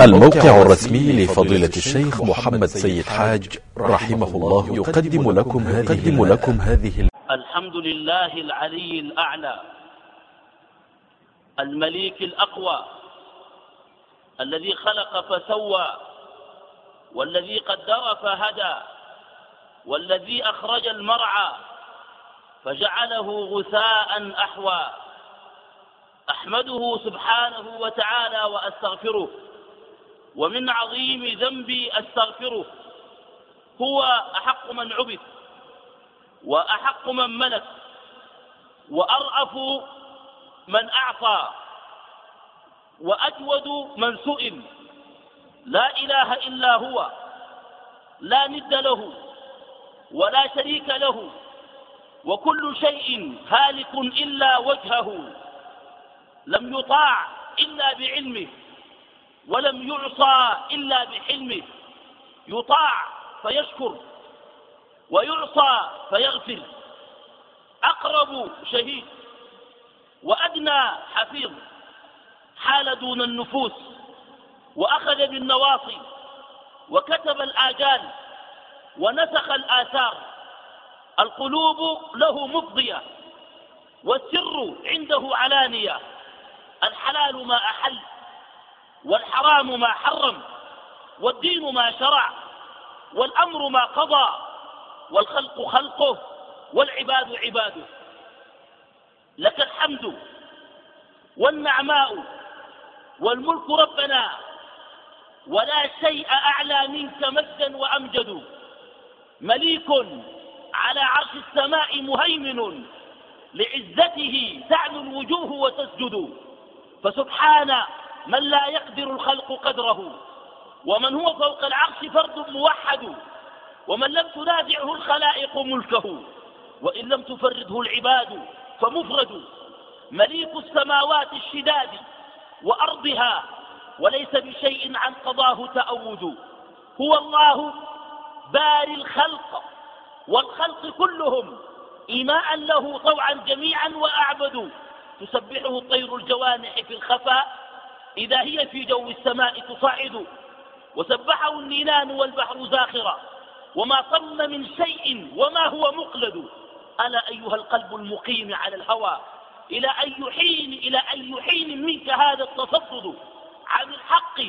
الموقع الرسمي لفضيلة الشيخ محمد سيد حاج رحمه الله يقدم لكم هذه, لكم هذه الحمد لله العلي الأعلى المليك الأقوى الذي خلق فسوى والذي قدر فهدى والذي أخرج المرعى فجعله غثاء أحوى. أحمده سبحانه وتعالى وأستغفره. ومن عظيم ذنبي أستغفره. هو أحق من عبد وأحق من ملك وأرأف من أعطى وأجود من سئل. لا إله إلا هو لا ند له ولا شريك له وكل شيء هالك إلا وجهه. لم يطاع إلا بعلمه. ولم يعصى إلا بحلمه يطاع فيشكر ويعصى فيغفر. أقرب شهيد وأدنى حفيظ حال دون النفوس وأخذ بالنواصي وكتب الآجال ونسخ الآثار. القلوب له مفضية والسر عنده علانية. الحلال ما أحل. والحرام ما حرم والدين ما شرع والأمر ما قضى والخلق خلقه والعباد عباده. لك الحمد والنعماء والملك ربنا ولا شيء أعلى منك مجدا وأمجد. مليك على عرش السماء مهيمن لعزته تعنو الوجوه وتسجد. فسبحان من لا يقدر الخلق قدره ومن هو فوق العرش فرد موحد ومن لم تنازعه الخلائق ملكه وإن لم تفرده العباد فمفرد. مليك السماوات الشداد وأرضها وليس بشيء عن قضاه تأود. هو الله باري الخلق والخلق كلهم إيماء له طوعا جميعا وأعبدوا تسبحه طير الجوانح في الخفاء إذا هي في جو السماء تصعد وسبحه النينان والبحر زاخرا وما صم من شيء وما هو مقلد. ألا أيها القلب المقيم على الهوى؟ إلى أي حين إلى أي حين منك هذا التصدد؟ عن الحق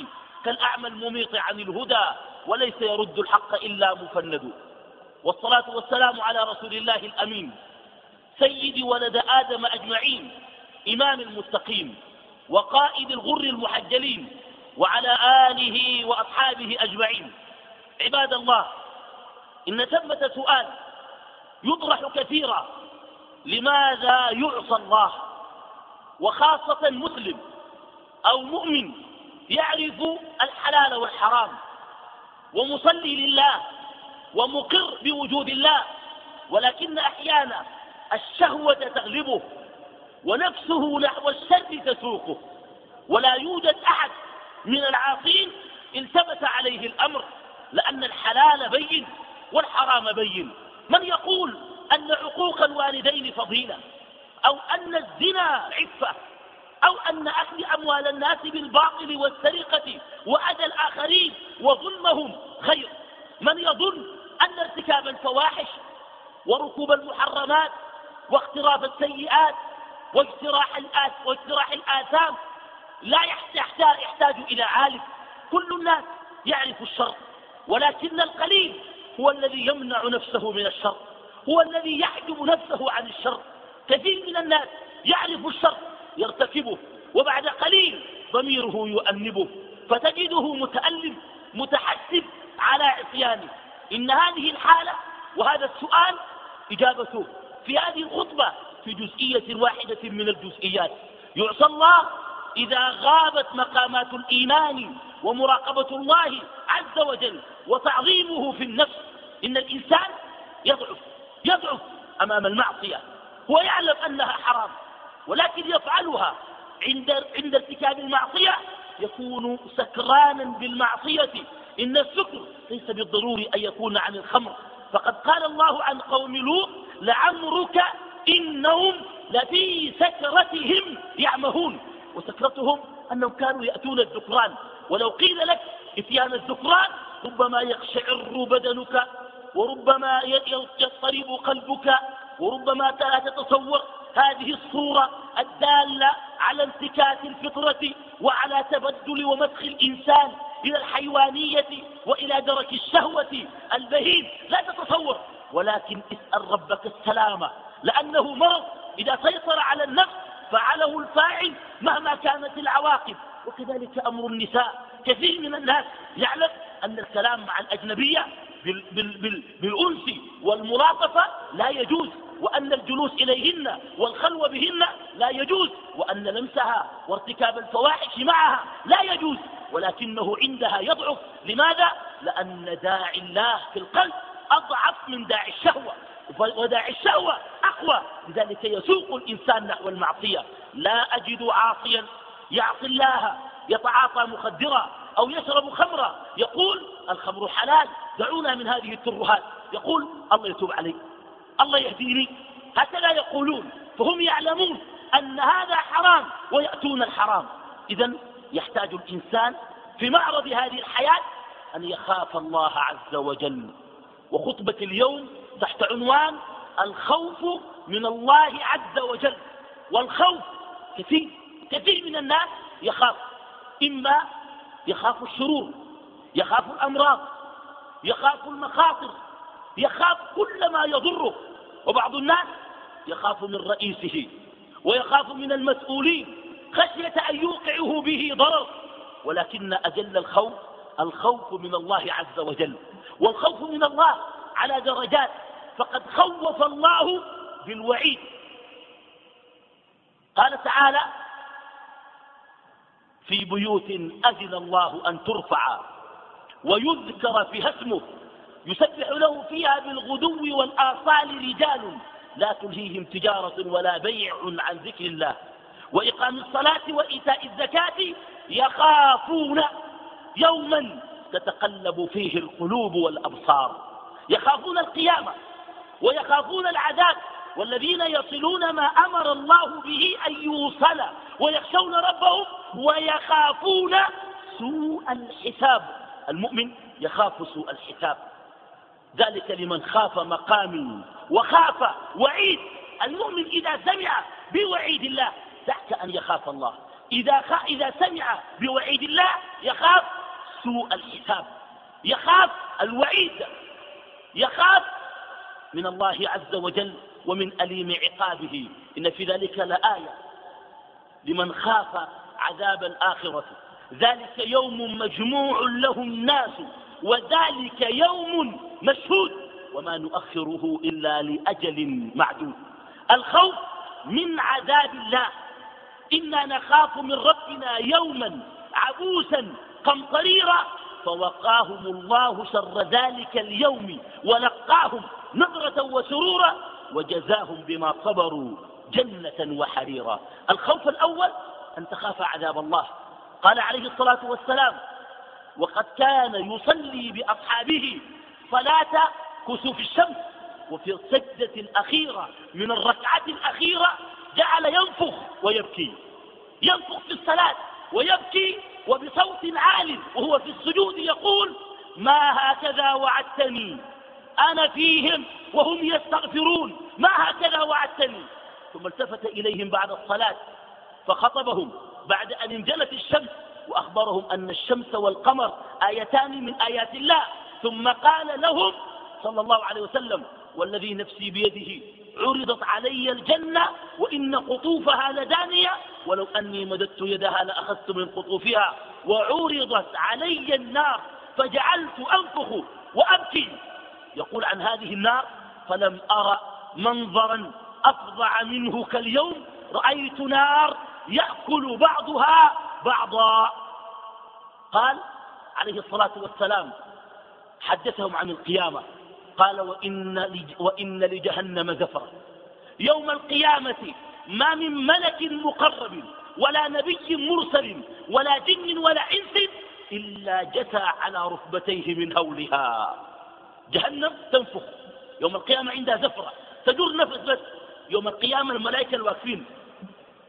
كالأعمى المميط عن الهدى وليس يرد الحق إلا مفند. والصلاة والسلام على رسول الله الأمين سيد ولد آدم أجمعين إمام المستقيم. وقائد الغر المحجلين وعلى آله وأصحابه أجمعين. عباد الله إن ثمة سؤال يطرح كثيرا لماذا يعصى الله؟ وخاصة مسلم أو مؤمن يعرف الحلال والحرام ومصلي لله ومقر بوجود الله ولكن أحيانا الشهوة تغلبه ونفسه نحو الشر تسوقه. ولا يوجد أحد من العاصين التبس عليه الأمر لأن الحلال بين والحرام بين. من يقول أن عقوق الوالدين فضيلة؟ أو أن الزنا عفة؟ أو أن أكل أموال الناس بالباطل والسرقة وأذى الآخرين وظلمهم خير؟ من يظن أن ارتكاب الفواحش وركوب المحرمات واقتراف السيئات واجتراح واجتراح الآثام لا يحتاج, يحتاج إلى عالم. كل الناس يعرف الشر ولكن القليل هو الذي يمنع نفسه من الشر هو الذي يحجب نفسه عن الشر. كثير من الناس يعرف الشر يرتكبه وبعد قليل ضميره يؤنبه فتجده متألم متحسب على عصيانه. إن هذه الحالة وهذا السؤال إجابته في هذه الخطبة في جزئية واحدة من الجزئيات. يعصى الله إذا غابت مقامات الإيمان ومراقبة الله عز وجل وتعظيمه في النفس. إن الإنسان يضعف يضعف أمام المعصية. هو يعلم أنها حرام ولكن يفعلها عند عند ارتكاب المعصية. يكون سكرانا بالمعصية. إن السكر ليس بالضروري أن يكون عن الخمر. فقد قال الله عن قوم لوط لعمرك إنهم لفي سكرتهم يعمهون. وسكرتهم أنهم كانوا يأتون الذكران. ولو قيل لك إتيان الذكران ربما يقشعر بدنك وربما يضطرب قلبك وربما لا تتصور هذه الصورة الدالة على انتكاس الفطرة وعلى تبدل ومسخ الإنسان إلى الحيوانية وإلى درك الشهوة البهيم. لا تتصور. ولكن اسأل ربك السلامة. لأنه مرض. إذا سيطر على النفس فعله الفاعل مهما كانت العواقب. وكذلك أمر النساء. كثير من الناس يعلم أن الكلام مع الأجنبية بالأنس والملاطفة لا يجوز وأن الجلوس إليهن والخلوة بهن لا يجوز وأن لمسها وارتكاب الفواحش معها لا يجوز ولكنه عندها يضعف. لماذا؟ لأن داعي الله في القلب أضعف من داعي الشهوة. وداعي الشهوة أقوى. لذلك يسوق الإنسان نحو المعصية. لا أجد عاصيا يعصي الله يتعاطى مخدرا أو يشرب خمرا. يقول الخمر حلال دعونا من هذه الترهات. يقول الله يتوب علي الله يهديني هكذا يقولون فهم يعلمون أن هذا حرام ويأتون الحرام. إذا يحتاج الإنسان في معرض هذه الحياة أن يخاف الله عز وجل. وخطبة اليوم تحت عنوان الخوف من الله عز وجل. والخوف كثير كثير من الناس يخاف. إما يخاف الشرور يخاف الأمراض يخاف المخاطر يخاف كل ما يضره. وبعض الناس يخاف من رئيسه ويخاف من المسؤولين خشية أن يوقعه به ضرر. ولكن أجل الخوف الخوف من الله عز وجل. والخوف من الله على درجات فقد خوف الله بالوعيد. قال تعالى في بيوت أذن الله أن ترفع ويذكر فيها اسمه يسبح له فيها بالغدو والآصال رجال لا تلهيهم تجارة ولا بيع عن ذكر الله. وإقام الصلاة وإيتاء الزكاة يخافون يوما تتقلب فيه القلوب والأبصار. يخافون القيامة ويخافون العذاب والذين يصلون ما أمر الله به أن يوصل ويخشون ربهم ويخافون سوء الحساب. المؤمن يخاف سوء الحساب. ذلك لمن خاف مقامي وخاف وعيد. المؤمن إذا سمع بوعيد الله دعك أن يخاف الله. إذا, خ... إذا سمع بوعيد الله يخاف سوء الحساب. يخاف الوعيد. يخاف من الله عز وجل ومن أليم عقابه. إن في ذلك لآية لمن خاف عذاب الآخرة. ذلك يوم مجموع له الناس وذلك يوم مشهود. وما نؤخره إلا لأجل معدود. الخوف من عذاب الله. إنا نخاف من ربنا يوما عبوسا قمطريرا فوقاهم الله شر ذلك اليوم ولقاهم نظرة وسرورا وجزاهم بما صبروا جنة وحريرا. الخوف الأول أن تخاف عذاب الله. قال عليه الصلاة والسلام وقد كان يصلي بأصحابه صلاة كسوف الشمس وفي السجدة الأخيرة من الركعة الأخيرة جعل ينفخ ويبكي. ينفخ في الصلاة ويبكي وبصوت عال وهو في السجود يقول ما هكذا وعدتني؟ أنا فيهم وهم يستغفرون. ما هكذا وعدتني؟ ثم التفت إليهم بعد الصلاة فخطبهم بعد أن انجلت الشمس وأخبرهم أن الشمس والقمر آيتان من آيات الله. ثم قال لهم صلى الله عليه وسلم والذي نفسي بيده عرضت علي الجنة وإن قطوفها لدانية ولو أني مددت يدها لأخذت من قطوفها وعرضت علي النار فجعلت أنفخ وأبكي. يقول عن هذه النار فلم أرى منظرا أفظع منه كاليوم رأيت نار يأكل بعضها بعضا. قال عليه الصلاة والسلام حدثهم عن القيامة. قال وإن, وإن لجهنم زفرا يوم القيامة ما من ملك مقرب ولا نبي مرسل ولا جن ولا إنس إلا جثى على ركبتيه من هولها جهنم تنفخ. يوم القيامة عندها زفرة. تدور نفس بس. يوم القيامة الملائكة الواقفين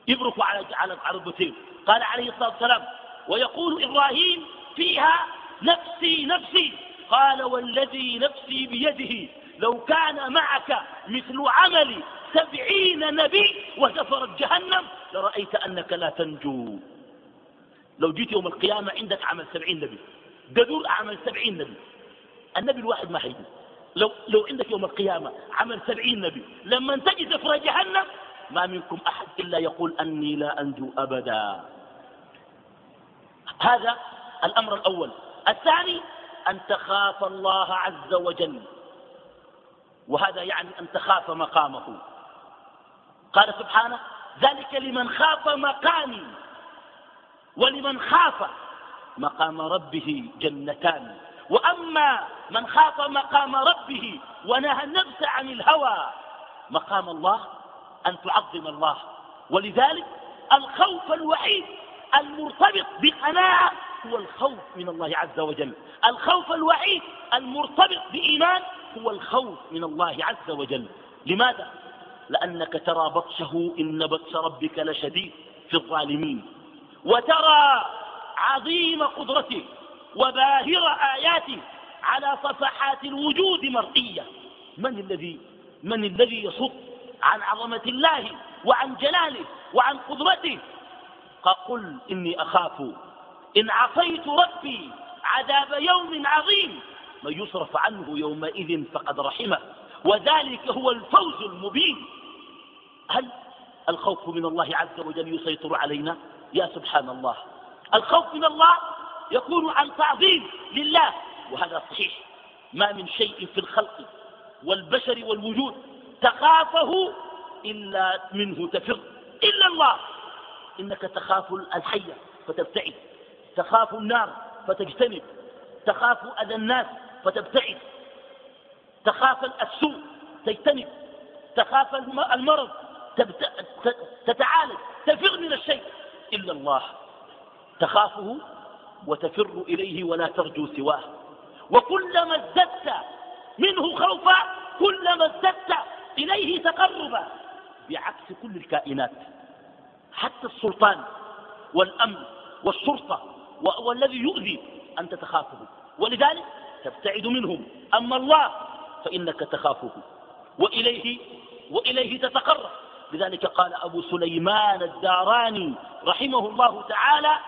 يبركوا على على ركبتين قال عليه الصلاة والسلام ويقول إبراهيم فيها نفسي نفسي. قال والذي نفسي بيده لو كان معك مثل عمل سبعين نبي وسفرت جهنم لرأيت أنك لا تنجو. لو جيت يوم القيامة عندك عمل سبعين نبي قدور عمل سبعين نبي. النبي الواحد ما هيجي لو, لو عندك يوم القيامة عمل سبعين نبي لما تجي سفر جهنم ما منكم أحد إلا يقول أني لا أنجو أبدا. هذا الأمر الأول. الثاني أن تخاف الله عز وجل. وهذا يعني أن تخاف مقامه. قال سبحانه ذلك لمن خاف مقامي ولمن خاف مقام ربه جنتان. وأما من خاف مقام ربه ونهى النفس عن الهوى مقام الله أن تعظم الله. ولذلك الخوف الوحيد المرتبط بقناعة هو الخوف من الله عز وجل. الخوف الوحيد المرتبط بإيمان هو الخوف من الله عز وجل. لماذا؟ لأنك ترى بطشه إن بطش ربك لشديد في الظالمين. وترى عظيم قدرته وباهر آياته على صفحات الوجود مرئية. من الذي من الذي يصد عن عظمة الله وعن جلاله وعن قدرته؟ قل إني أخاف إن عصيت ربي عذاب يوم عظيم من يصرف عنه يومئذ فقد رحمه. وذلك هو الفوز المبين. هل الخوف من الله عز وجل يسيطر علينا؟ يا سبحان الله. الخوف من الله يكون عن تعظيم لله وهذا صحيح. ما من شيء في الخلق والبشر والوجود تخافه إلا منه تفر. إلا الله. إنك تخاف الحية فتبتعد. تخاف النار فتجتنب تخاف أذى الناس فتبتعد تخاف السوء تجتنب تخاف المرض تتعالج تفر من الشيء. إلا الله تخافه وتفر إليه ولا ترجو سواه. وكلما ازددت منه خوفا كلما ازددت إليه تقربا. بعكس كل الكائنات حتى السلطان والأمن والشرطة والذي يؤذي أنت تخافه ولذلك تبتعد منهم. أما الله فإنك تخافه. وإليه, وإليه تتقرب. لذلك قال أبو سليمان الداراني رحمه الله تعالى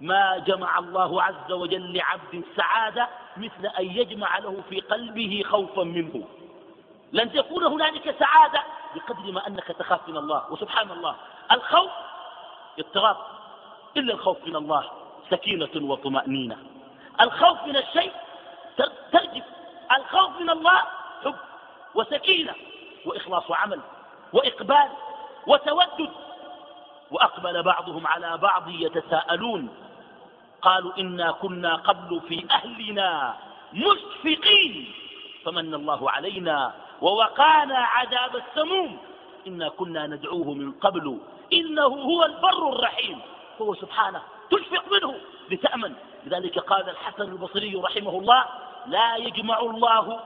ما جمع الله عز وجل لعبد سعادة مثل أن يجمع له في قلبه خوفا منه. لن تكون هنالك سعادة بقدر ما أنك تخاف من الله. وسبحان الله. الخوف اضطراب. إلا الخوف من الله سكينة وطمأنينة. الخوف من الشيء ترجف. الخوف من الله حب وسكينة وإخلاص عمل وإقبال وتودد. وأقبل بعضهم على بعض يتساءلون. قالوا إنا كنا قبل في أهلنا مشفقين. فمن الله علينا ووقانا عذاب السموم. إنا كنا ندعوه من قبل. إنه هو البر الرحيم. هو سبحانه تشفق منه لتأمن. لذلك قال الحسن البصري رحمه الله لا يجمع الله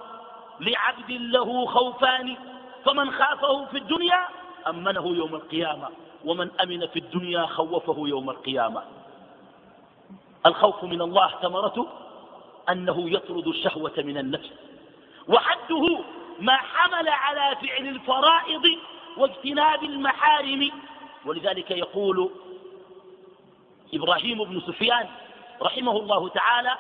لعبد له خوفان فمن خافه في الدنيا أمنه يوم القيامة ومن أمن في الدنيا خوفه يوم القيامة. الخوف من الله ثمرته أنه يطرد الشهوة من النفس وحده ما حمل على فعل الفرائض واجتناب المحارم. ولذلك يقول إبراهيم بن سفيان رحمه الله تعالى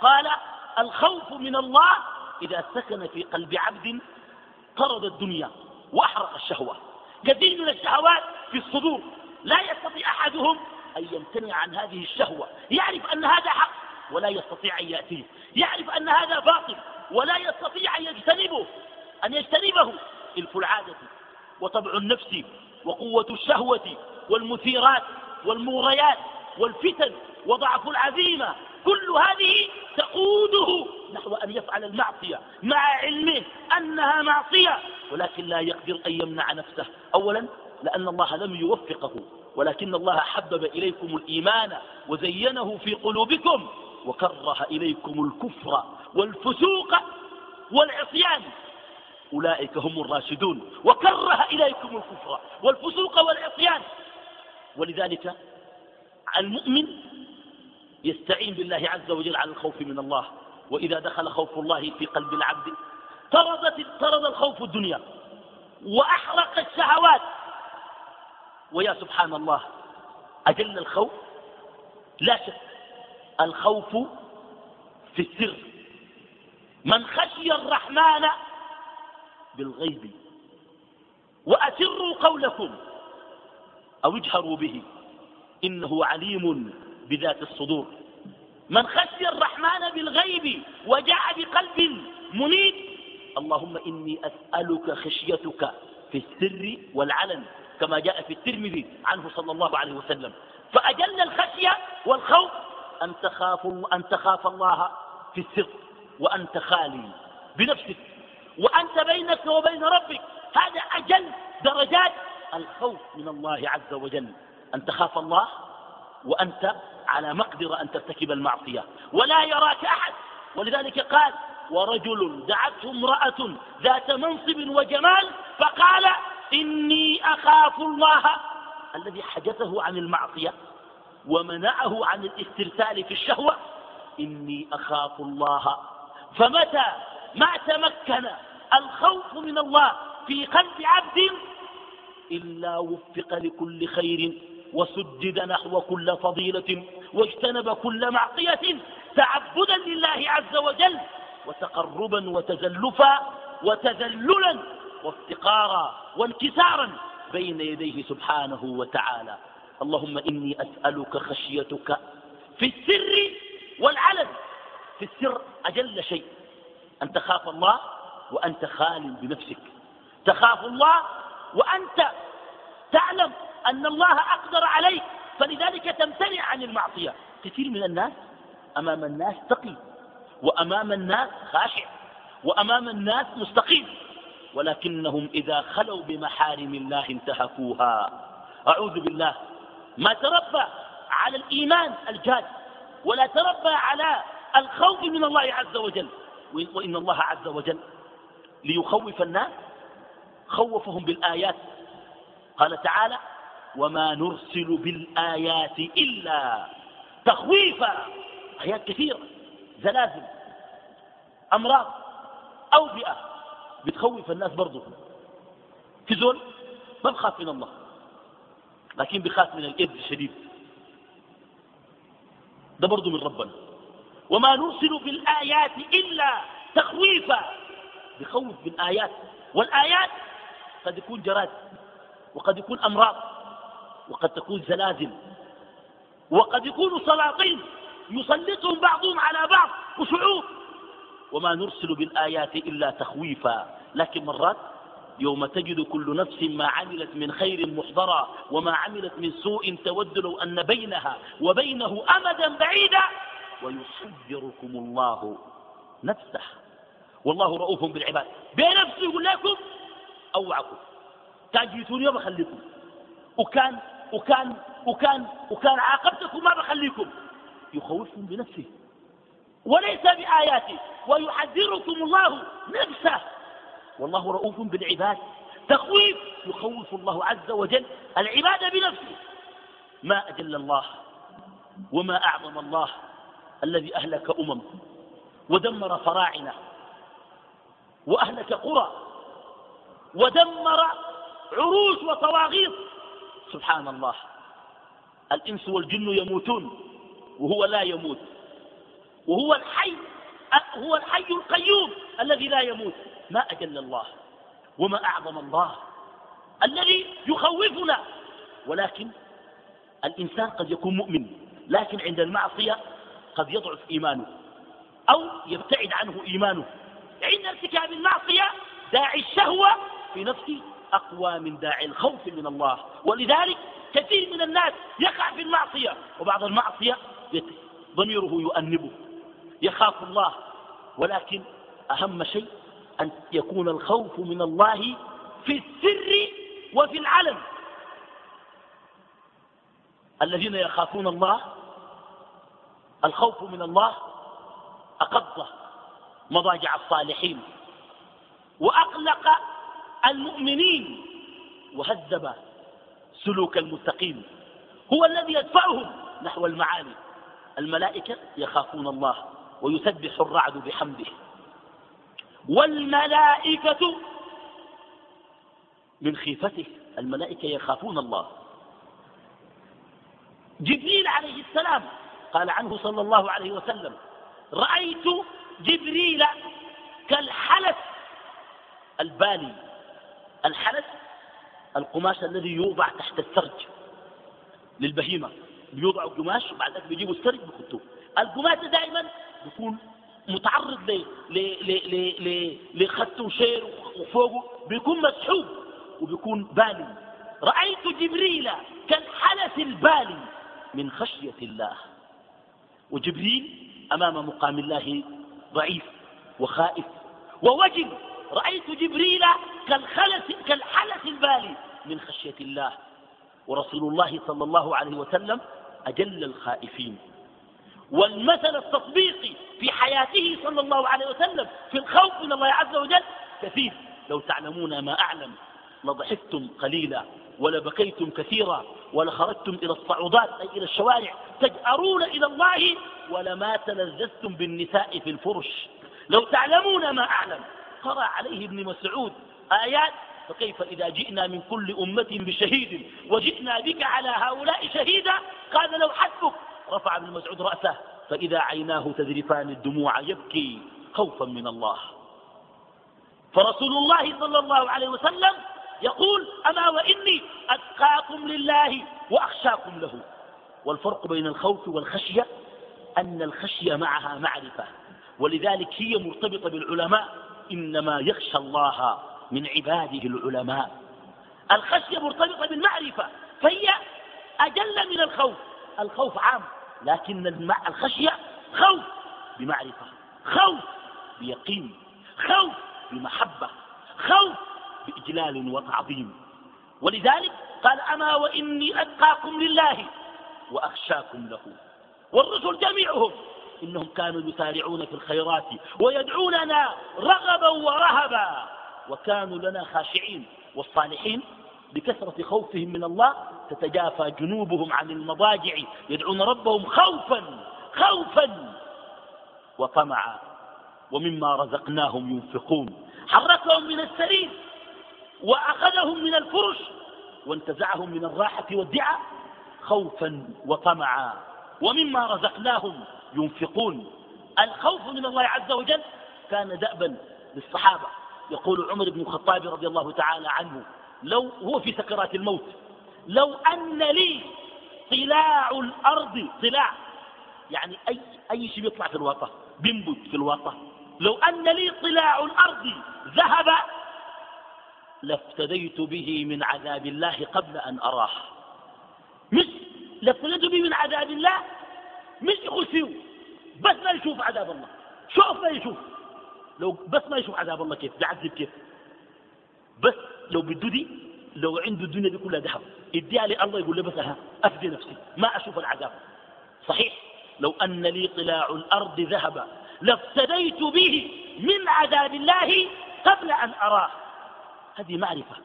قال الخوف من الله إذا سكن في قلب عبد طرد الدنيا وأحرق الشهوة. كثير من الشهوات في الصدور لا يستطيع أحدهم أن يمتنع عن هذه الشهوة. يعرف أن هذا حق ولا يستطيع أن يأتيه. يعرف أن هذا باطل ولا يستطيع أن يجتنبه أن يجتنبه. إلف العادة وطبع النفس وقوة الشهوة والمثيرات والمغريات والفتن وضعف العزيمة كل هذه تقوده. نحو أن يفعل المعصية مع علمه أنها معصية ولكن لا يقدر أن يمنع نفسه. أولا لأن الله لم يوفقه ولكن الله حبب إليكم الإيمان وزينه في قلوبكم وكره إليكم الكفر والفسوق والعصيان. أولئك هم الراشدون وكره إليكم الكفر والفسوق والعصيان. ولذلك المؤمن يستعين بالله عز وجل على الخوف من الله. وإذا دخل خوف الله في قلب العبد طردت طرد الخوف الدنيا وأحرق الشهوات. ويا سبحان الله أجل الخوف؟ لا شك الخوف في السر. من خشي الرحمن بالغيب وأسروا قولكم أو اجهروا به. إنه عليم بذات الصدور. من خشي الرحمن بالغيب وجاء بقلب منيب اللهم إني أسألك خشيتك في السر والعلن كما جاء في الترمذي عنه صلى الله عليه وسلم. فأجل الخشية والخوف أن تخاف, أن تخاف الله في السر وأنت خالي بنفسك وأنت بينك وبين ربك. هذا أجل درجات الخوف من الله عز وجل. أن تخاف الله وأنت على مقدرة أن ترتكب المعصية. ولا يراك أحد. ولذلك قال ورجل دعته امرأة ذات منصب وجمال فقال إني أخاف الله. الذي حجزه عن المعصية ومنعه عن الاسترسال في الشهوة إني أخاف الله. فمتى؟ ما تمكن الخوف من الله في قلب عبد إلا وفق لكل خير. وسدد نحو كل فضيلة واجتنب كل معصية تعبدا لله عز وجل وتقربا وتزلفا وتذللا وافتقارا وانكسارا بين يديه سبحانه وتعالى. اللهم إني أسألك خشيتك في السر والعلن. في السر أجل شيء أن تخاف الله وأنت خال بنفسك. تخاف الله وأنت تعلم أن الله أقدر عليك. فلذلك تمتنع عن المعصية. كثير من الناس أمام الناس تقي وأمام الناس خاشع وأمام الناس مستقيم ولكنهم إذا خلوا بمحارم الله انتهكوها. أعوذ بالله. ما تربى على الإيمان الجاد ولا تربى على الخوف من الله عز وجل. وإن الله عز وجل ليخوف الناس خوفهم بالآيات. قال تعالى وما نرسل بالآيات إلا تخويفا. آيات كثيرة زلازل أمراض أوبئة بتخوف الناس برضو. في زول ما بخاف من الله لكن بخاف من الإذن الشديد. ده برضو من ربنا. وما نرسل بالآيات إلا تخويفا بخوف بالآيات والآيات قد يكون جراد وقد يكون أمراض. وقد تكون زلازل. وقد يكون سلاطين يسلطهم بعضهم على بعض وشعوب وما نرسل بالآيات إلا تخويفا. لكن مرات يوم تجد كل نفس ما عملت من خير محضرا وما عملت من سوء تود لو أن بينها وبينه أمدا بعيدا. ويحذركم الله نفسه. والله رؤوف بالعباد. بنفسه يقول لكم أوعكم. تاجيتوني وما بخليكم وكان وكان وكان وكان عاقبتكم ما بخليكم. يخوفكم بنفسه. وليس بآياته. ويحذركم الله نفسه. والله رؤوف بالعباد. تخويف يخوف الله عز وجل العباد بنفسه. ما أجل الله وما أعظم الله الذي أهلك أمم ودمر فراعنة وأهلك قرى ودمر عروش وطواغيط سبحان الله. الإنس والجن يموتون وهو لا يموت. وهو الحي هو الحي القيوم الذي لا يموت. ما أجل الله وما أعظم الله الذي يخوفنا. ولكن الإنسان قد يكون مؤمن لكن عند المعصية قد يضعف إيمانه أو يبتعد عنه إيمانه. عند ارتكاب المعصية داعي الشهوة في نفسه أقوى من داعي الخوف من الله. ولذلك كثير من الناس يقع في المعصية. وبعض المعصية ضميره يؤنبه. يخاف الله. ولكن أهم شيء أن يكون الخوف من الله في السر وفي العلن. الذين يخافون الله الخوف من الله أقض مضاجع الصالحين. وأقلق المؤمنين وهذب سلوك المتقين هو الذي يدفعهم نحو المعاني. الملائكة يخافون الله ويسبح الرعد بحمده. والملائكة من خيفته الملائكة يخافون الله. جبريل عليه السلام قال عنه صلى الله عليه وسلم رأيت جبريل كالحلف البالي الحلف القماش الذي يوضع تحت السرج للبهيمة. بيوضعوا قماش وبعد ذلك بيجيبوا السرج بيخطوه القماش دائما بيكون متعرض لخط وشير وفوقه بيكون مسحوب وبيكون بالي. رأيت جبريل كالحلف البالي من خشية الله. وجبريل أمام مقام الله ضعيف وخائف. ووجل رأيت جبريل كالخلف كالحلف البالي. من خشية الله. ورسول الله صلى الله عليه وسلم أجل الخائفين. والمثل التطبيقي في حياته صلى الله عليه وسلم في الخوف من الله عز وجل كثير. لو تعلمون ما أعلم لضحكتم قليلا ولبكيتم كثيرا ولخرجتم إلى الصعودات أي إلى الشوارع تجأرون إلى الله ولما تلذذتم بالنساء في الفرش. لو تعلمون ما أعلم قرأ عليه ابن مسعود آيات فكيف إذا جئنا من كل أمة بشهيد وجئنا بك على هؤلاء شهيدا؟ قال لو حسبك. رفع ابن مسعود رأسه فإذا عيناه تذرفان الدموع يبكي خوفا من الله. فرسول الله صلى الله عليه وسلم يقول أما وإني أتقاكم لله وأخشاكم له. والفرق بين الخوف والخشية أن الخشية معها معرفة ولذلك هي مرتبطة بالعلماء إنما يخشى الله من عباده العلماء. الخشية مرتبطة بالمعرفة فهي أجل من الخوف. الخوف عام لكن الخشية خوف بمعرفة خوف بيقين خوف بمحبة خوف بإجلال وتعظيم. ولذلك قال أما وإني أتقاكم لله وأخشاكم له والرسل جميعهم. إنهم كانوا يسارعون في الخيرات ويدعوننا رغبا ورهبا. وكانوا لنا خاشعين والصالحين بكثرة خوفهم من الله تتجافى جنوبهم عن المضاجع يدعون ربهم خوفا خوفا. وطمعا ومما رزقناهم ينفقون. حركهم من السرير وأخذهم من الفرش وانتزعهم من الراحة والدعاء خوفا وطمعا. ومما رزقناهم ينفقون. الخوف من الله عز وجل كان دأبا للصحابة. يقول عمر بن الخطاب رضي الله تعالى عنه لو هو في سكرات الموت لو أن لي طلاع الأرض طلاع. يعني أي, أي شيء بيطلع في الوطة بينبت في الوطة لو أن لي طلاع الأرض ذهب لافتديت به من عذاب الله قبل أن أراه. مش لافتديت به من عذاب الله مش يخش فيه بس ما يشوف عذاب الله. شوف ما يشوف. لو بس ما يشوف عذاب الله كيف؟ بيعذب كيف؟ بس لو بده دي لو عنده الدنيا دي كلها ذهب اديها لي الله يقول لي بس ها أفدي نفسي. ما أشوف العذاب. صحيح؟ لو أن لي طلاع الأرض ذهب لافتديت به من عذاب الله قبل أن أراه. هذه معرفة.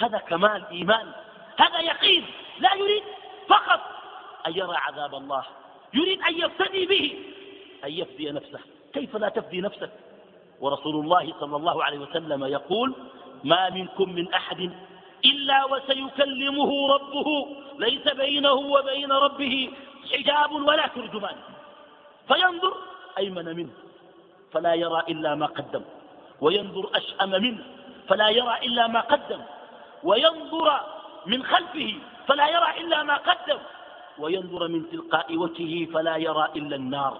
هذا كمال إيمان. هذا يقين. لا يريد فقط أن يرى عذاب الله. يريد أن يفتدي به. أن يفدي نفسه. كيف لا تفدي نفسك؟ ورسول الله صلى الله عليه وسلم يقول ما منكم من أحد إلا وسيكلمه ربه. ليس بينه وبين ربه حجاب ولا ترجمان. فينظر أيمن منه فلا يرى إلا ما قدم. وينظر أشأم منه فلا يرى إلا ما قدم. وينظر من خلفه فلا يرى إلا ما قدم. وينظر من تلقاء وجهه فلا يرى إلا النار.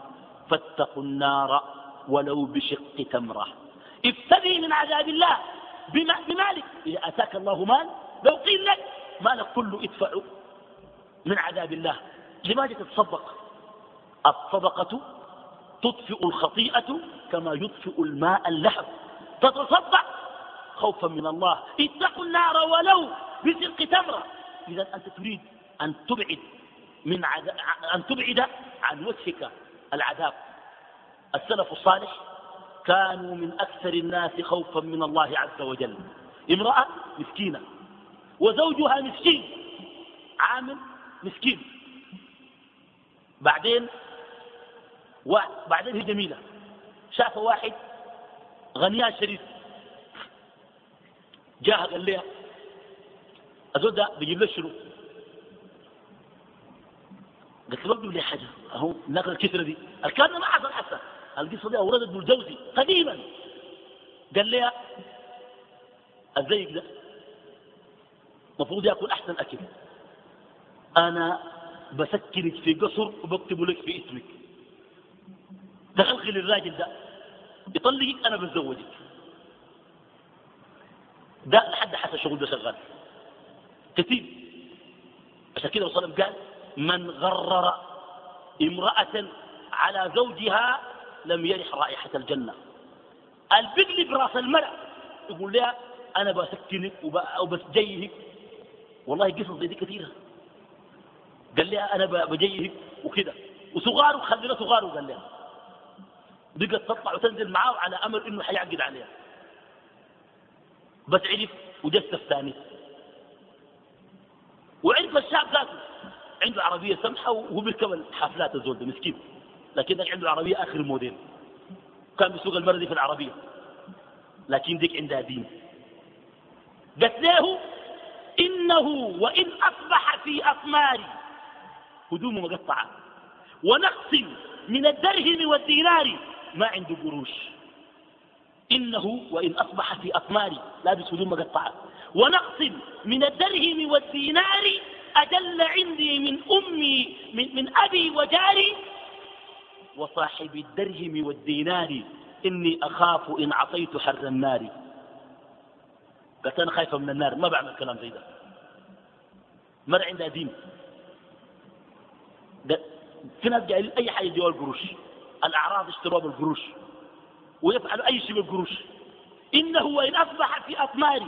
فاتقوا النار ولو بشق تمرة. ابتدي من عذاب الله. بمالك. إذا أتاك الله مال لو قيل لك مالك كله ادفع من عذاب الله. لماذا تتصدق؟ الصدقة تطفئ الخطيئة كما يطفئ الماء اللهب تتصدق خوفا من الله. اتقوا النار ولو بشق تمرة. إذا أنت تريد أن تبعد من عذاب أن تبعد عن وجهك العذاب. السلف الصالح كانوا من أكثر الناس خوفا من الله عز وجل. امرأة مسكينة وزوجها مسكين عامل مسكين. بعدين وبعدين هي جميلة. شاف واحد غنيان شريف. جاها قال لها الزول ده بيجيب له شنو قلت له بجيب لي حاجة. أهو ناقل الكثرة دي. الكلام ما حصل حتى القصة دي أورد ابن الجوزي قديما. قال لها الزيك ده المفروض يأكل أحسن أكل. أنا بسكنك في قصر وبكتب لك في اسمك. تغلغل الراجل ده. يطلقك أنا بتزوجك. ده لحد حتى الشغل ده شغال. كثير عشان كده وصلنا قال من غرر امرأة على زوجها لم يرح رائحة الجنة. البقل براس المرأة يقول لها أنا بسكنك وبسجيهك والله قصص زي دي كثيرة. قال لها أنا بجيهك وكده وصغاره خلينا صغاره قال لها. بقت تطلع وتنزل معاه على أمل إنه حيعقد عليها. بس عرف وجسف ثاني وعرف الشعب ذاته. عنده عربية سمحة وهو بيركب حفلات الزول ده مسكين. لكن عنده عربية آخر موديل. كان بيسوق المرة دي في العربية. لكن ديك عندها دين. قالت له إنه وإن أصبح في أثماري هدومه مقطعة. ونقص من الدرهم والدينار. ما عنده قروش. إنه وإن أصبح في أثماري لابس هدوم مقطعة. ونقص من الدرهم والدينار. أجل عندي من أمي من, من أبي وجاري وصاحب الدرهم والدينار. إني أخاف إن عصيت حر النار. قالت أنا خايفة من النار. ما بعمل كلام زي ده. مر عندها دين في ناس قايلين أي حاجة جوا القروش. الأعراض اشتروها بالقروش. ويفعل أي شيء بالقروش. إنه وإن أصبح في أثماري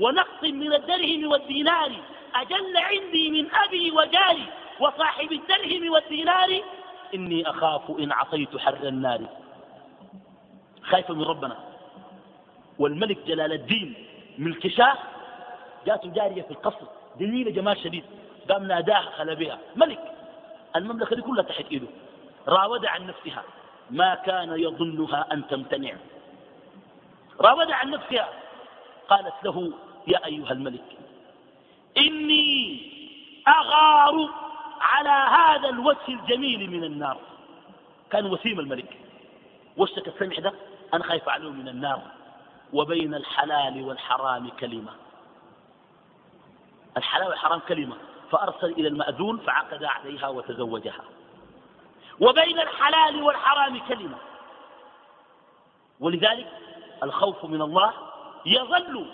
ونقص من الدرهم والدينار. أجل عندي من أبي وجاري وصاحب الدرهم والدينار. إني أخاف إن عصيت حر النار. خايفة من ربنا. والملك جلال الدين من الكشاف جاته جارية في القصر جميلة جمال شديد. قام ناداها خلى بها. ملك المملكة دي كلها تحت إيده. راود عن نفسها. ما كان يظنها أن تمتنع. راود عن نفسها. قالت له يا أيها الملك إني أغار على هذا الوجه الجميل من النار. كان وسيم الملك. وشك السمع ده أنا خايف عليه من النار. وبين الحلال والحرام كلمة. الحلال والحرام كلمة. فأرسل إلى المأذون فعقد عليها وتزوجها. وبين الحلال والحرام كلمة. ولذلك الخوف من الله يظل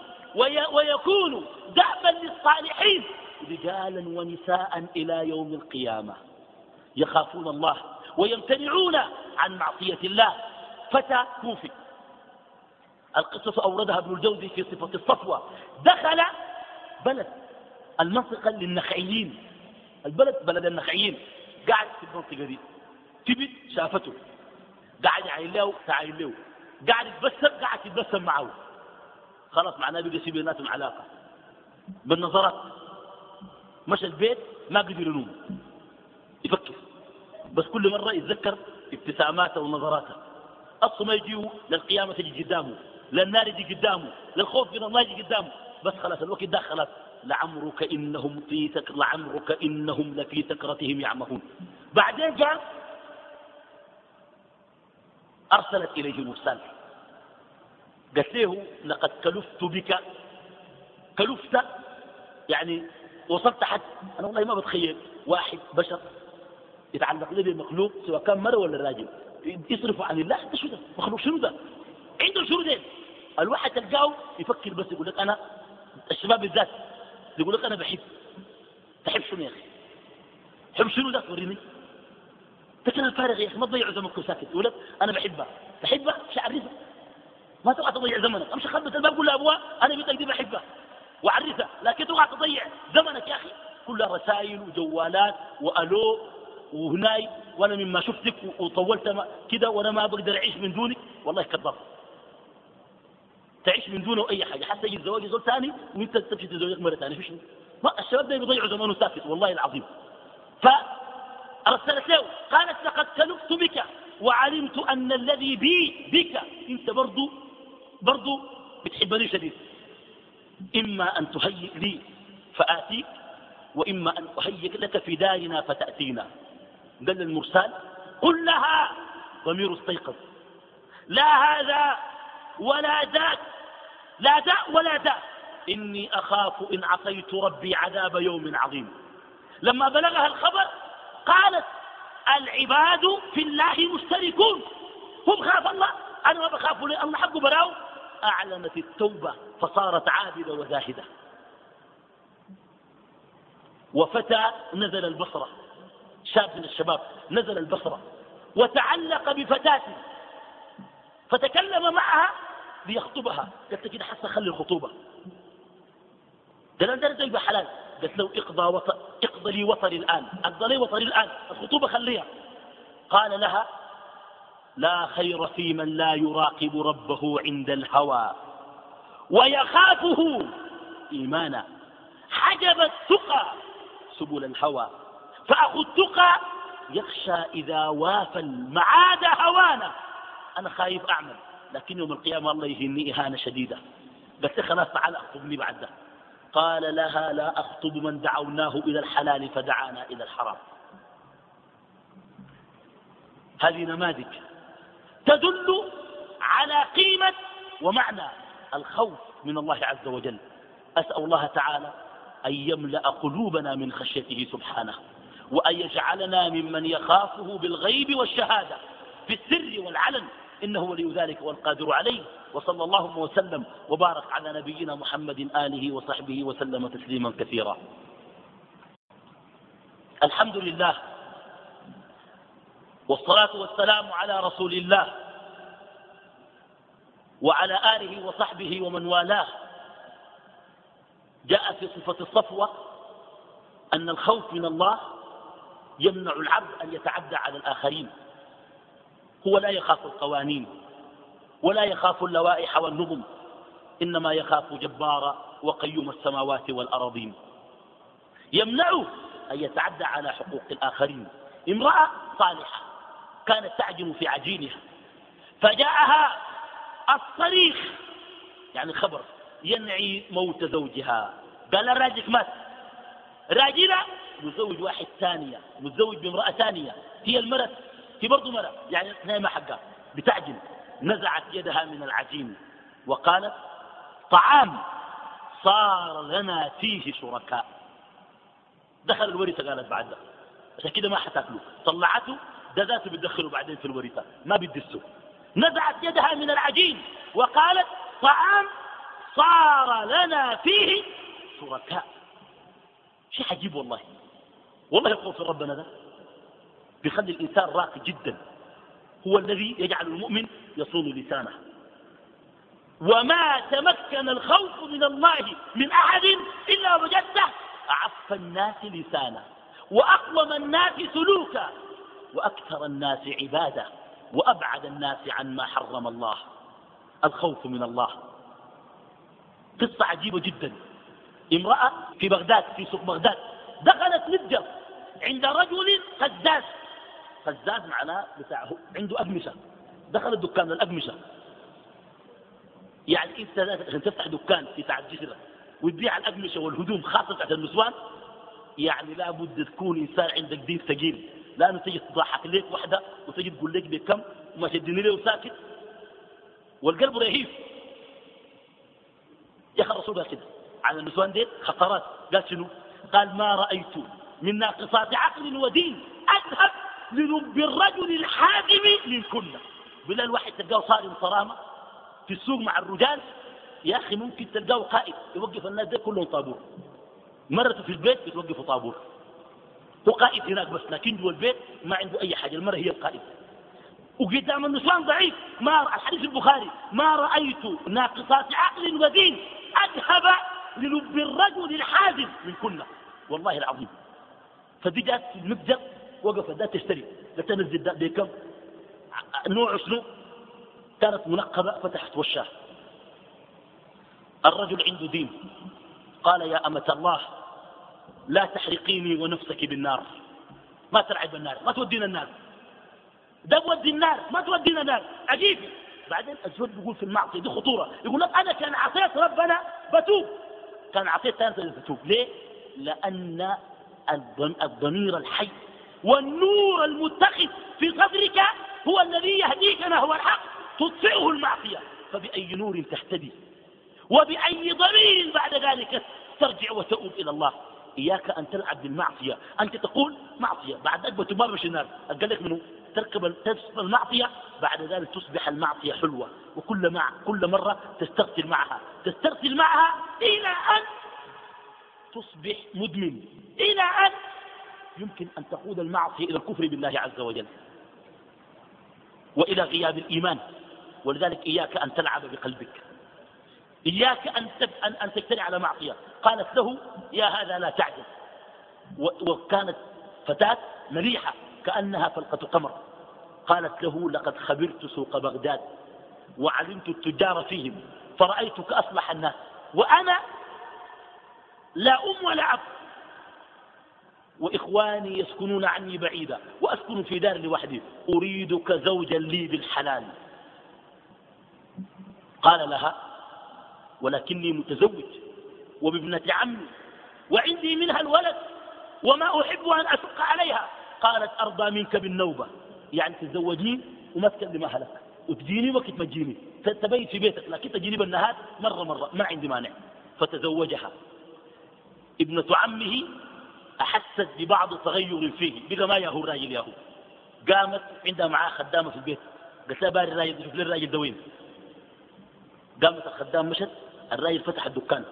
ويكون دأبا للصالحين رجالا ونساء إلى يوم القيامة. يخافون الله ويمتنعون عن معصية الله. فتى كوفي القصة أوردها ابن الجوزي في صفة الصفوة. دخل بلد المنطقة للنخعيين. البلد بلد النخعيين. قاعد في المنطقة دي. تبت شافته. قاعد يعين له تعاين له. قاعد يتبسم قاعد يتبسم معه. خلاص معناه بقى في بيناتهم علاقة. بالنظرات. مشى البيت ما قدر ينوم. يفكر. بس كل مرة يتذكر ابتساماته ونظراته. أصله ما يجيه للقيامة تجي قدامه. للنار يجي قدامه. للخوف من الله يجي قدامه. بس خلاص الوقت ده خلاص لعمرك إنهم في سكر لعمرك إنهم لفي سكرتهم يعمهون. بعدين جاء أرسلت إليه مرسال قالت له لقد كلفت بك. كلفت؟ يعني وصلت حد؟ أنا والله ما بتخيل. واحد بشر يتعلق لي بمخلوق سواء كان مرة ولا راجل يصرف عن الله. انت شو ده؟ مخلوق شنو ده؟ عنده شنو ده؟ الواحد تلقاه يفكر بس يقول لك أنا الشباب بالذات يقول لك أنا بحب. تحب شنو يا أخي؟ تحب شنو ده؟ وريني. تكن الفارغ يا أخي ما تضيع زمنك ساكت. يقول لك أنا بحبها. تحبها مش عرفها ما تبغى تضيع زمنك. أمشي خبط الباب قول لابوها أنا بنتك دي بحبها. وعرفها لكن تبغى تضيع زمنك يا أخي. كلها رسائل وجوالات وألو وهناي. وأنا مما شفتك وطولت كده وأنا ما بقدر أعيش من دونك. والله كذاب. تعيش من دونه أي حاجة. حتى يجي الزواج زول ثاني وأنت تمشي تزوجك مرة ثانية. فيش الشباب ده بيضيعوا زمانه ساكت والله العظيم. ف أرسلت له قالت لقد تلفت بك وعلمت أن الذي بي بك أنت برضو برضو بتحبني شديد إما أن تهيئ لي فآتيك وإما أن أهيئ لك في دارنا فتأتينا. قال المرسال قل لها ضمير استيقظ. لا هذا ولا ذاك. لا داء ولا داء إني أخاف إن عصيت ربي عذاب يوم عظيم. لما بلغها الخبر قالت العباد في الله مشتركون. هم خاف الله؟ أنا ما بخاف لي الله حقه براو أعلنت التوبة فصارت عابدة وزاهدة. وفتى نزل البصرة. شاب من الشباب نزل البصرة. وتعلق بفتاة. فتكلم معها ليخطبها. قالت كده حتى خلي الخطوبة. قال أنا ده يبقى حلال. قالت له اقضى, وطر اقضى لي وطري الآن. أقضى لي وطري الآن. الخطوبة خليها. قال لها لا خير في من لا يراقب ربه عند الهوى ويخافه إيمانا. حجب التقى سبل الهوى. فأخو التقى يخشى إذا وافى المعاد هوانا. أنا خايف أعمل لكن يوم القيامة الله يهني إهانة شديدة. قلت خلاص تعال أخطبني بعد. ده قال لها لا أخطب من دعوناه إلى الحلال فدعانا إلى الحرام. هذه نماذج. تدل على قيمة ومعنى الخوف من الله عز وجل. أسأل الله تعالى أن يملأ قلوبنا من خشيته سبحانه وأن يجعلنا ممن يخافه بالغيب والشهادة في السر والعلن. إنه ولي ذلك والقادر عليه. وصلى الله وسلم وبارك على نبينا محمد آله وصحبه وسلم تسليما كثيرا. الحمد لله والصلاة والسلام على رسول الله وعلى آله وصحبه ومن والاه. جاء في صفة الصفوة أن الخوف من الله يمنع العبد أن يتعدى على الآخرين. هو لا يخاف القوانين ولا يخاف اللوائح والنظم إنما يخاف جبار وقيوم السماوات والأراضين. يمنعه أن يتعدى على حقوق الآخرين. امرأة صالحة كانت تعجن في عجينها. فجاءها الصريخ يعني خبر ينعي موت زوجها. قال الراجل مات. راجلة متزوج واحد ثانية متزوج بامرأة ثانية. هي المرأة هي برضه مرأة يعني نايمة حقها. بتعجن. نزعت يدها من العجين. وقالت طعام صار لنا فيه شركاء. دخل الورثة قالت بعد ده عشان كده ما حتاكلوا طلعته ده ذاته بتدخله بعدين في الورثة ما بيدسه نزعت يدها من العجين وقالت طعام صار لنا فيه شركاء. شيء عجيب والله. والله في ربنا ده بيخلي الإنسان راقي جدا. هو الذي يجعل المؤمن يصون لسانه. وما تمكن الخوف من الله من أحد إلا وجدته. أعف الناس لسانا وأقوم الناس سلوكا وأكثر الناس عبادة وأبعد الناس عن ما حرم الله الخوف من الله. قصة عجيبة جدا. امرأة في بغداد في سوق بغداد دخلت متجر عند رجل قزاز قزاز معناه بتاعه عنده أقمشة دخل الدكان الأقمشة يعني انت عشان تفتح دكان في تاع الجسرة وتبيع الأقمشة والهدوم خاصة تحت النسوان. يعني لابد تكون إنسان عندك دين ثقيل. لأنه تجي تضحك ليك وحدة وتجي تقول لك بكم وما تديني له ساكت والقلب رهيب. يا أخي الرسول قال كده. على النسوان ديت خطرات قال شنو؟ قال ما رأيت من ناقصات عقل ودين أذهب للب الرجل الحاكم كنا بلا الواحد تلقاه صارم صرامة في السوق مع الرجال. يا أخي ممكن تلقاه قائد يوقف الناس دي كلهم طابور. مرته في البيت بتوقفوا طابور. هو قائد هناك بس لكن جوا البيت ما عنده أي حاجة المرة هي القائد. وقدام النسوان ضعيف ما الحديث البخاري ما رأيت ناقصات عقل ودين أذهب للب الرجل الحازم من كنا. والله العظيم. فدي جات في المتجر وقفت ده تشتري ده تنزل ده بكم نوع شنو كانت منقبة فتحت وشاه الرجل عنده دين. قال يا أمة الله لا تحرقيني ونفسك بالنار. ما تلعب النار ما تودينا النار. ده بودي النار ما تودينا النار. عجيب بعدين الزول بيقول في المعصية دي خطورة. يقول لك أنا كان عصيت ربنا بتوب. كان عصيت ثاني بتوب. ليه؟ لأن الضمير الحي والنور المتخذ في صدرك هو الذي يهديك نحو الحق. تطفئه المعصية. فبأي نور تهتدي؟ وبأي ضمير بعد ذلك ترجع وتؤوب إلى الله. إياك أن تلعب بالمعصية. أنت تقول معصية بعد أكبر تباب مش النار قال لك منه تركب المعصية بعد ذلك تصبح المعصية حلوة. وكل مع كل مرة تسترسل معها. تسترسل معها إلى أن تصبح مدمن. إلى أن يمكن أن تقود المعصية إلى الكفر بالله عز وجل. وإلى غياب الإيمان. ولذلك إياك أن تلعب بقلبك. إياك أن, أن, أن تجتري على معصية. قالت له يا هذا لا تعجب. وكانت فتاة مليحة كأنها فلقة قمر. قالت له لقد خبرت سوق بغداد وعلمت التجار فيهم فرأيتك أصلح الناس. وأنا لا أم ولا أب. وإخواني يسكنون عني بعيدا وأسكن في دار لوحدي. أريدك زوجا لي بالحلال. قال لها ولكني متزوج وبابنة عمي وعندي منها الولد وما أحب أن أشق عليها. قالت أرضى منك بالنوبة. يعني تتزوجين وما تكلم أهلك. وتجيني وقت ما تجيني. تبيت في بيتك لكن تجيني بالنهار مرة مرة. ما عندي مانع. فتزوجها. ابنة عمه أحست ببعض تغير فيه بقى ما ياهو الراجل ياهو قامت عندها معاه خدامة في البيت. قالت لها باري الراجل شوف لي الراجل دوين. قامت الخدام مشت. الراجل فتح الدكان.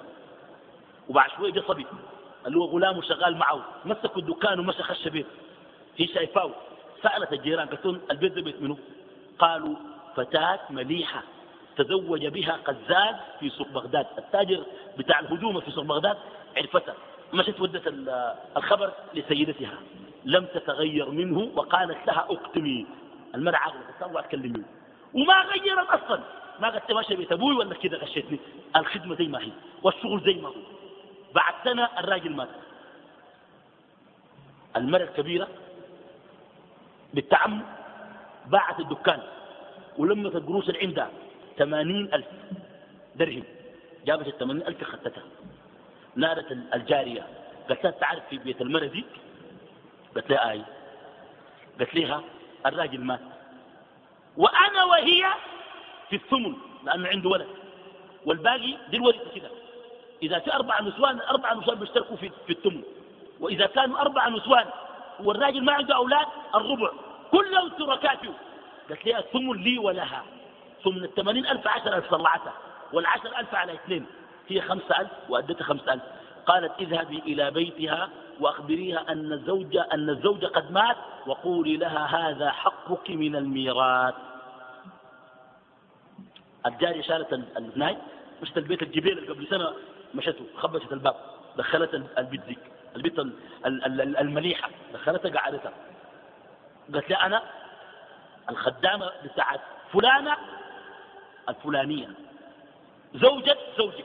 وبعد شوية جه صبي. اللي هو غلامه شغال معه. مسكوا الدكان ومشى خش بيت هي شايفاه. سألت الجيران قالت البيت ده بيت منه قالوا فتاة مليحة تزوج بها قزاز في سوق بغداد. التاجر بتاع الهجوم في سوق بغداد عرفتها مشت ودت الخبر لسيدتها. لم تتغير منه وقالت لها المرأة عاقلة الله تكلمي وما غيرت أصلا. ما قلت ماشي بيت أبوي ولا كذا غشيتني الخدمة زي ما هي والشغل زي ما هو. بعد سنة الراجل مات. المرأة الكبيرة بالتعمد باعت الدكان ولمت القروش اللي عندها ثمانين ألف درهم جابت الثمانين ألف خدتها نادت الجارية. قالت لها تعرف في بيت المرأة دي؟ قالت لها آي. قالت لها الراجل مات. وأنا وهي في الثمن لأنه عنده ولد. والباقي دي الورثة كده. إذا في أربع نسوان أربع نسوان بيشتركوا في, في الثمن. وإذا كانوا أربع نسوان والراجل ما عنده أولاد الربع. كلهم شركاته قالت لي الثمن لي ولها. ثمن الثمانين ألف عشر ألف طلعتها. والعشر ألف على اثنين. هي خمسة ألف وأدتها خمسة قالت اذهبي إلى بيتها وأخبريها أن الزوج, أن الزوج قد مات وقولي لها هذا حقك من الميراث. الجارية شالت الناي مشت البيت الجبيل قبل سنة مشته خبشت الباب دخلت البيت البيت المليحة دخلتها قعدتها. قالت لي أنا الخدامة بتاعت فلانة الفلانية زوجة زوجك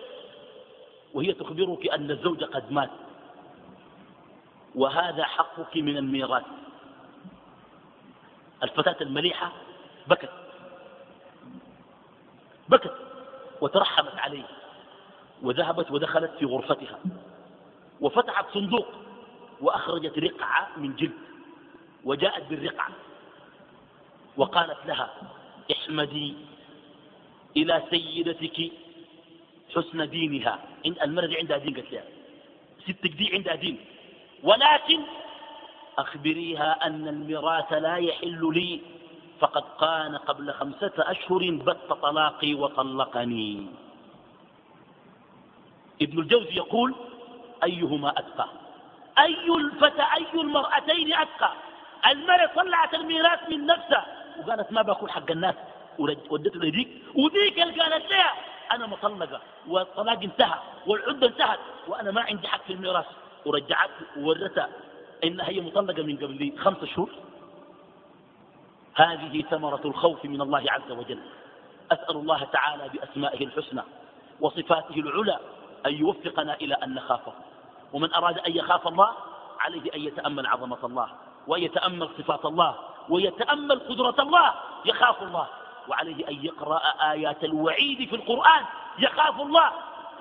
وهي تخبرك أن الزوج قد مات وهذا حقك من الميراث. الفتاة المليحة بكت. بكت وترحمت عليه وذهبت ودخلت في غرفتها وفتحت صندوق وأخرجت رقعة من جلد وجاءت بالرقعة وقالت لها احمدي إلى سيدتك حسن دينها. إن المرأة عندها دين قالت لها. ستك دي عندها دين ولكن أخبريها أن الميراث لا يحل لي فقد كان قبل خمسة أشهر بت طلاقي وطلقني. ابن الجوزي يقول أيهما أتقى؟ أي الفتى أي المرأتين أتقى؟ المرأة طلعت الميراث من نفسها. وقالت ما باكل حق الناس. ودته لديك وديك اللي قالت لها أنا مطلقة والطلاق انتهى والعدة انتهت وأنا ما عندي حق في الميراث. ورجعت وورثها إنها هي مطلقة من قبل خمسة شهور. هذه ثمرة الخوف من الله عز وجل. أسأل الله تعالى بأسمائه الحسنى وصفاته العلى أن يوفقنا إلى أن نخافه. ومن أراد أن يخاف الله عليه أن يتأمل عظمة الله ويتأمل صفات الله ويتأمل قدرة الله يخاف الله. وعليه أن يقرأ آيات الوعيد في القرآن يخاف الله.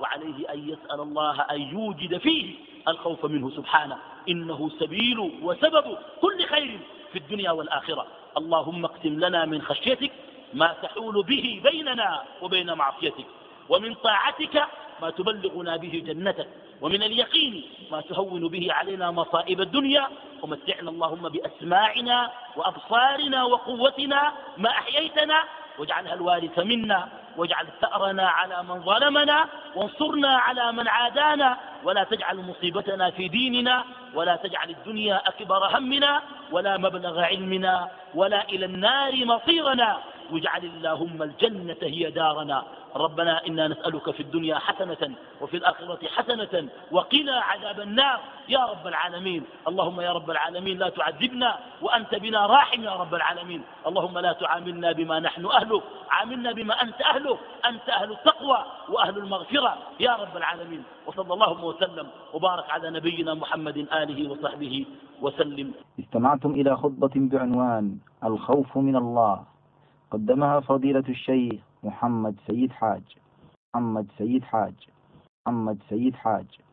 وعليه أن يسأل الله أن يوجد فيه الخوف منه سبحانه. إنه سبيل وسبب كل خير. في الدنيا والآخرة. اللهم اقسم لنا من خشيتك ما تحول به بيننا وبين معصيتك ومن طاعتك ما تبلغنا به جنتك ومن اليقين ما تهون به علينا مصائب الدنيا. ومتعنا اللهم بأسماعنا وأبصارنا وقوتنا ما أحييتنا. واجعلها الوارث منا واجعل ثأرنا على من ظلمنا وانصرنا على من عادانا. ولا تجعل مصيبتنا في ديننا. ولا تجعل الدنيا أكبر همنا ولا مبلغ علمنا ولا إلى النار مصيرنا واجعل اللهم الجنة هي دارنا ربنا إنا نسألك في الدنيا حسنة وفي الآخرة حسنة وقنا عذاب النار. يا رب العالمين اللهم يا رب العالمين لا تعذبنا وأنت بنا راحم يا رب العالمين. اللهم لا تعاملنا بما نحن أهله عاملنا بما أنت أهله أنت أهل التقوى وأهل المغفرة يا رب العالمين. وصلى الله وسلم وبارك على نبينا محمد آله وصحبه وسلم. استمعتم إلى خطبة بعنوان الخوف من الله. قدمها فضيلة الشيخ محمد سيد حاج. محمد سيد حاج. محمد سيد حاج.